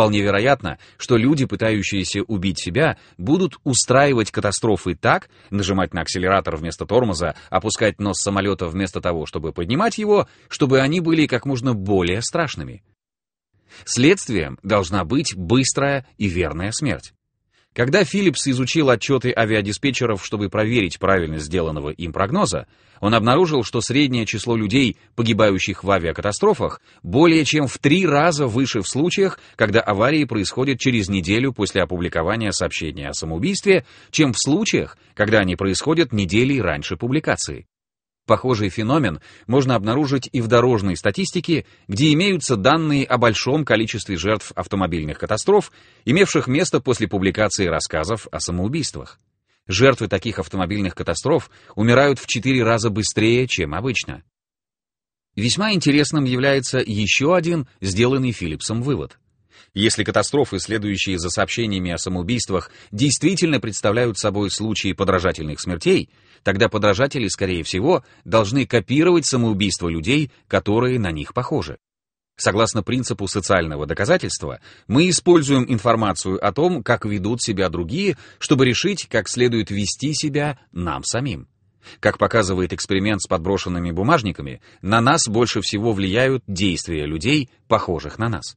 Вполне вероятно, что люди, пытающиеся убить себя, будут устраивать катастрофы так, нажимать на акселератор вместо тормоза, опускать нос самолета вместо того, чтобы поднимать его, чтобы они были как можно более страшными. Следствием должна быть быстрая и верная смерть. Когда Филлипс изучил отчеты авиадиспетчеров, чтобы проверить правильность сделанного им прогноза, он обнаружил, что среднее число людей, погибающих в авиакатастрофах, более чем в три раза выше в случаях, когда аварии происходят через неделю после опубликования сообщения о самоубийстве, чем в случаях, когда они происходят недели раньше публикации. Похожий феномен можно обнаружить и в дорожной статистике, где имеются данные о большом количестве жертв автомобильных катастроф, имевших место после публикации рассказов о самоубийствах. Жертвы таких автомобильных катастроф умирают в 4 раза быстрее, чем обычно. Весьма интересным является еще один сделанный Филлипсом вывод. Если катастрофы, следующие за сообщениями о самоубийствах, действительно представляют собой случаи подражательных смертей, тогда подражатели, скорее всего, должны копировать самоубийство людей, которые на них похожи. Согласно принципу социального доказательства, мы используем информацию о том, как ведут себя другие, чтобы решить, как следует вести себя нам самим. Как показывает эксперимент с подброшенными бумажниками, на нас больше всего влияют действия людей, похожих на нас.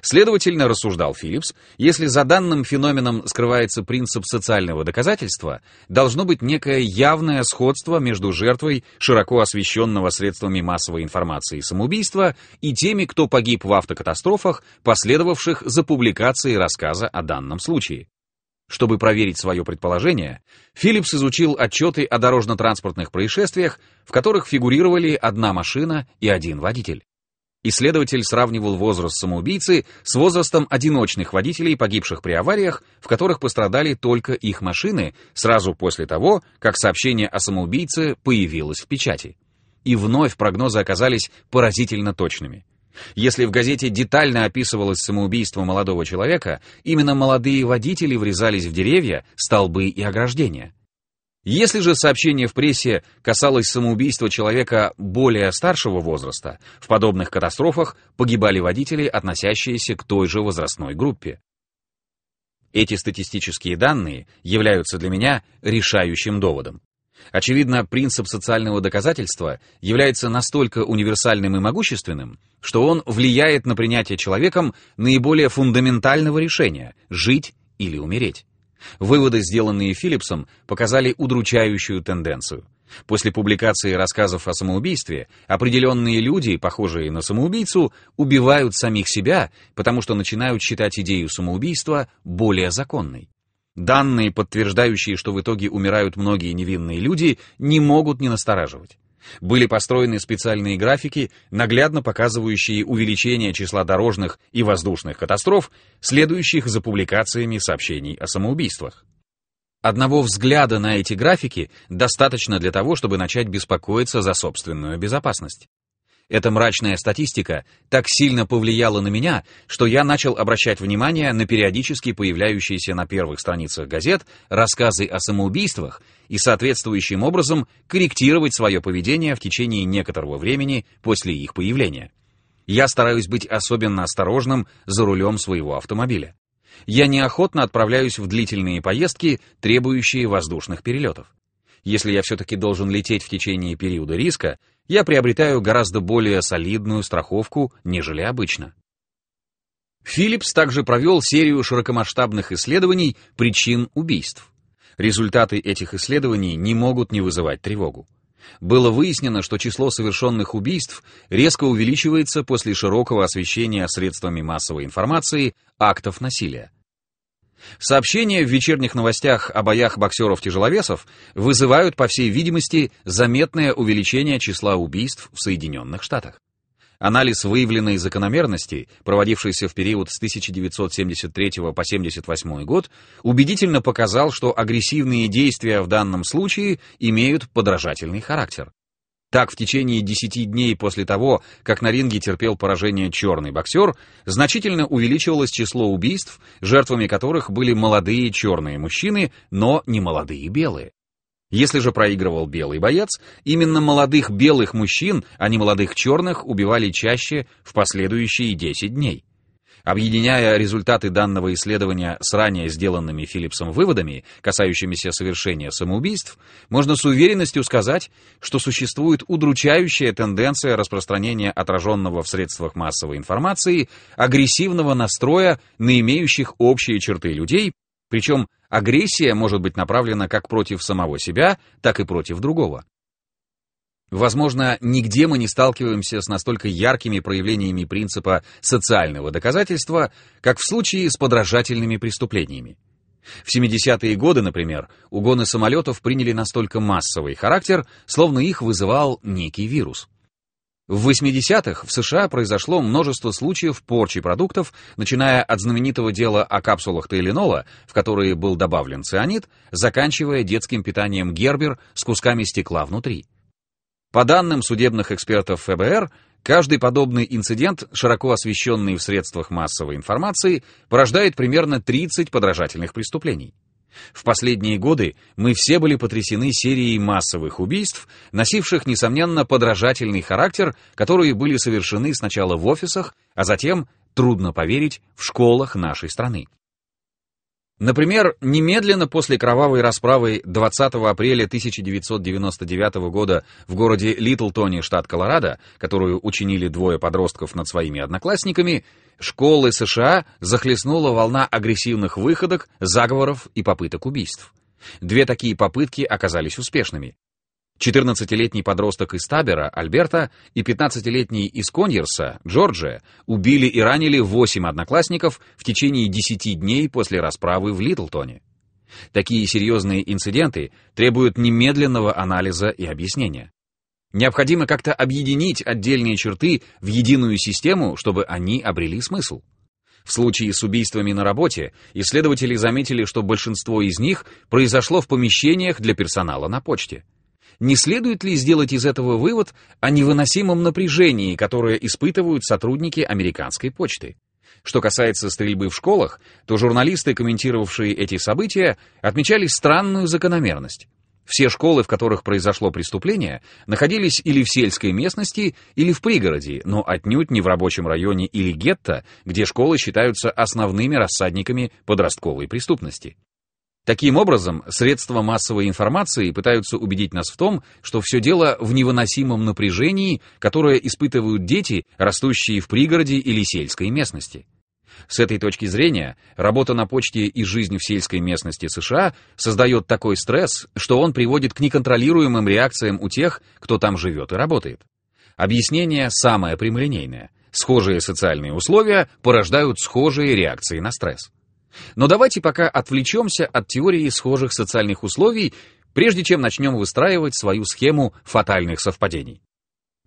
Следовательно, рассуждал Филлипс, если за данным феноменом скрывается принцип социального доказательства, должно быть некое явное сходство между жертвой широко освещенного средствами массовой информации самоубийства и теми, кто погиб в автокатастрофах, последовавших за публикацией рассказа о данном случае. Чтобы проверить свое предположение, Филлипс изучил отчеты о дорожно-транспортных происшествиях, в которых фигурировали одна машина и один водитель. Исследователь сравнивал возраст самоубийцы с возрастом одиночных водителей, погибших при авариях, в которых пострадали только их машины, сразу после того, как сообщение о самоубийце появилось в печати. И вновь прогнозы оказались поразительно точными. Если в газете детально описывалось самоубийство молодого человека, именно молодые водители врезались в деревья, столбы и ограждения. Если же сообщение в прессе касалось самоубийства человека более старшего возраста, в подобных катастрофах погибали водители, относящиеся к той же возрастной группе. Эти статистические данные являются для меня решающим доводом. Очевидно, принцип социального доказательства является настолько универсальным и могущественным, что он влияет на принятие человеком наиболее фундаментального решения – жить или умереть. Выводы, сделанные Филлипсом, показали удручающую тенденцию. После публикации рассказов о самоубийстве определенные люди, похожие на самоубийцу, убивают самих себя, потому что начинают считать идею самоубийства более законной. Данные, подтверждающие, что в итоге умирают многие невинные люди, не могут не настораживать. Были построены специальные графики, наглядно показывающие увеличение числа дорожных и воздушных катастроф, следующих за публикациями сообщений о самоубийствах. Одного взгляда на эти графики достаточно для того, чтобы начать беспокоиться за собственную безопасность. Эта мрачная статистика так сильно повлияла на меня, что я начал обращать внимание на периодически появляющиеся на первых страницах газет рассказы о самоубийствах и соответствующим образом корректировать свое поведение в течение некоторого времени после их появления. Я стараюсь быть особенно осторожным за рулем своего автомобиля. Я неохотно отправляюсь в длительные поездки, требующие воздушных перелетов. Если я все-таки должен лететь в течение периода риска, я приобретаю гораздо более солидную страховку, нежели обычно. Филлипс также провел серию широкомасштабных исследований причин убийств. Результаты этих исследований не могут не вызывать тревогу. Было выяснено, что число совершенных убийств резко увеличивается после широкого освещения средствами массовой информации актов насилия. Сообщения в вечерних новостях о боях боксеров-тяжеловесов вызывают, по всей видимости, заметное увеличение числа убийств в Соединенных Штатах. Анализ выявленной закономерности, проводившийся в период с 1973 по 1978 год, убедительно показал, что агрессивные действия в данном случае имеют подражательный характер. Так, в течение 10 дней после того, как на ринге терпел поражение черный боксер, значительно увеличивалось число убийств, жертвами которых были молодые черные мужчины, но не молодые белые. Если же проигрывал белый боец, именно молодых белых мужчин, а не молодых черных, убивали чаще в последующие 10 дней. Объединяя результаты данного исследования с ранее сделанными Филлипсом выводами, касающимися совершения самоубийств, можно с уверенностью сказать, что существует удручающая тенденция распространения отраженного в средствах массовой информации агрессивного настроя на имеющих общие черты людей, причем агрессия может быть направлена как против самого себя, так и против другого. Возможно, нигде мы не сталкиваемся с настолько яркими проявлениями принципа социального доказательства, как в случае с подражательными преступлениями. В 70-е годы, например, угоны самолетов приняли настолько массовый характер, словно их вызывал некий вирус. В 80-х в США произошло множество случаев порчи продуктов, начиная от знаменитого дела о капсулах Тейленола, в которые был добавлен цианид, заканчивая детским питанием Гербер с кусками стекла внутри. По данным судебных экспертов ФБР, каждый подобный инцидент, широко освещенный в средствах массовой информации, порождает примерно 30 подражательных преступлений. В последние годы мы все были потрясены серией массовых убийств, носивших, несомненно, подражательный характер, которые были совершены сначала в офисах, а затем, трудно поверить, в школах нашей страны. Например, немедленно после кровавой расправы 20 апреля 1999 года в городе Литлтоне, штат Колорадо, которую учинили двое подростков над своими одноклассниками, школы США захлестнула волна агрессивных выходок, заговоров и попыток убийств. Две такие попытки оказались успешными. 14-летний подросток из Табера, Альберта, и 15-летний из Коньерса, Джорджия, убили и ранили 8 одноклассников в течение 10 дней после расправы в Литлтоне. Такие серьезные инциденты требуют немедленного анализа и объяснения. Необходимо как-то объединить отдельные черты в единую систему, чтобы они обрели смысл. В случае с убийствами на работе исследователи заметили, что большинство из них произошло в помещениях для персонала на почте. Не следует ли сделать из этого вывод о невыносимом напряжении, которое испытывают сотрудники американской почты? Что касается стрельбы в школах, то журналисты, комментировавшие эти события, отмечали странную закономерность. Все школы, в которых произошло преступление, находились или в сельской местности, или в пригороде, но отнюдь не в рабочем районе или гетто, где школы считаются основными рассадниками подростковой преступности. Таким образом, средства массовой информации пытаются убедить нас в том, что все дело в невыносимом напряжении, которое испытывают дети, растущие в пригороде или сельской местности. С этой точки зрения, работа на почте и жизнь в сельской местности США создает такой стресс, что он приводит к неконтролируемым реакциям у тех, кто там живет и работает. Объяснение самое прямолинейное. Схожие социальные условия порождают схожие реакции на стресс. Но давайте пока отвлечемся от теории схожих социальных условий, прежде чем начнем выстраивать свою схему фатальных совпадений.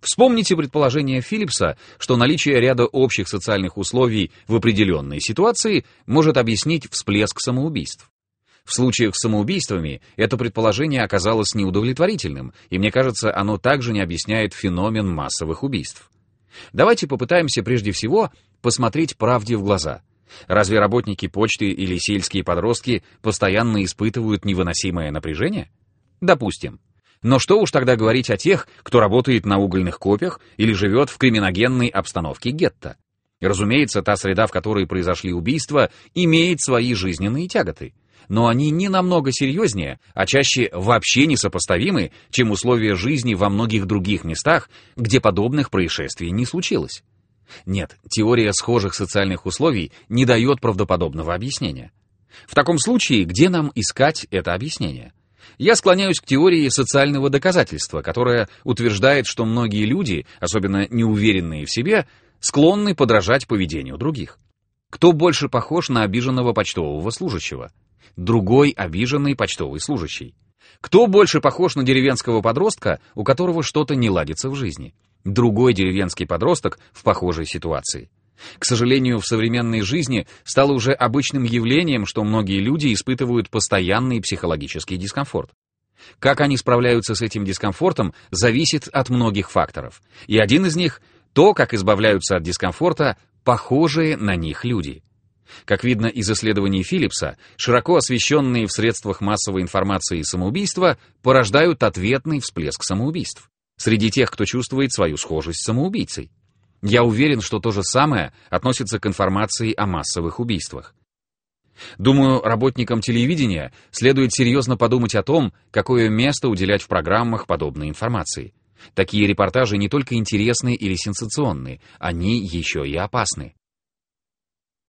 Вспомните предположение Филлипса, что наличие ряда общих социальных условий в определенной ситуации может объяснить всплеск самоубийств. В случаях с самоубийствами это предположение оказалось неудовлетворительным, и мне кажется, оно также не объясняет феномен массовых убийств. Давайте попытаемся прежде всего посмотреть правде в глаза – Разве работники почты или сельские подростки постоянно испытывают невыносимое напряжение? Допустим. Но что уж тогда говорить о тех, кто работает на угольных копьях или живет в криминогенной обстановке гетто? Разумеется, та среда, в которой произошли убийства, имеет свои жизненные тяготы. Но они не намного серьезнее, а чаще вообще несопоставимы, чем условия жизни во многих других местах, где подобных происшествий не случилось. Нет, теория схожих социальных условий не дает правдоподобного объяснения. В таком случае, где нам искать это объяснение? Я склоняюсь к теории социального доказательства, которая утверждает, что многие люди, особенно неуверенные в себе, склонны подражать поведению других. Кто больше похож на обиженного почтового служащего? Другой обиженный почтовый служащий. Кто больше похож на деревенского подростка, у которого что-то не ладится в жизни? Другой деревенский подросток в похожей ситуации. К сожалению, в современной жизни стало уже обычным явлением, что многие люди испытывают постоянный психологический дискомфорт. Как они справляются с этим дискомфортом, зависит от многих факторов. И один из них — то, как избавляются от дискомфорта похожие на них люди. Как видно из исследований Филлипса, широко освещенные в средствах массовой информации самоубийства порождают ответный всплеск самоубийств среди тех, кто чувствует свою схожесть с самоубийцей. Я уверен, что то же самое относится к информации о массовых убийствах. Думаю, работникам телевидения следует серьезно подумать о том, какое место уделять в программах подобной информации. Такие репортажи не только интересны или сенсационны, они еще и опасны.